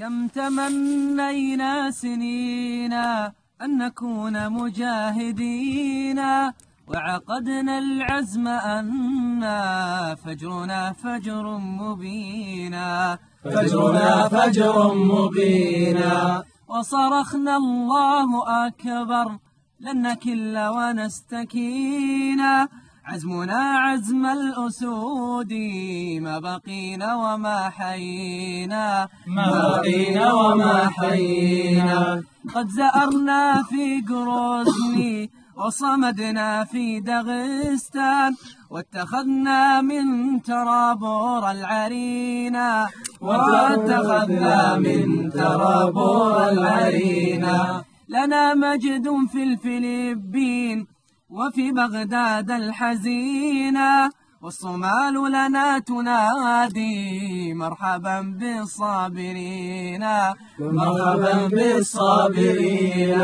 كم تمنينا سنينا أن نكون مجاهدين وعقدنا العزم أنا فجرنا فجر مبينا فجرنا فجر مبينا وصرخنا الله أكبر لن نكل ونستكينا عزمنا عزم الأسود ما بقينا وما حيينا. ما بقينا وما حيينا. قد زأرنا في قرزني وصمدنا في دغستان واتخذنا من ترابور العرينا. واتخذنا من ترابور العرينا. لنا مجد في الفلبين وفي بغداد الحزينة والصومال لنا تنادي مرحبا بالصابرين. مرحبا بالصابرين.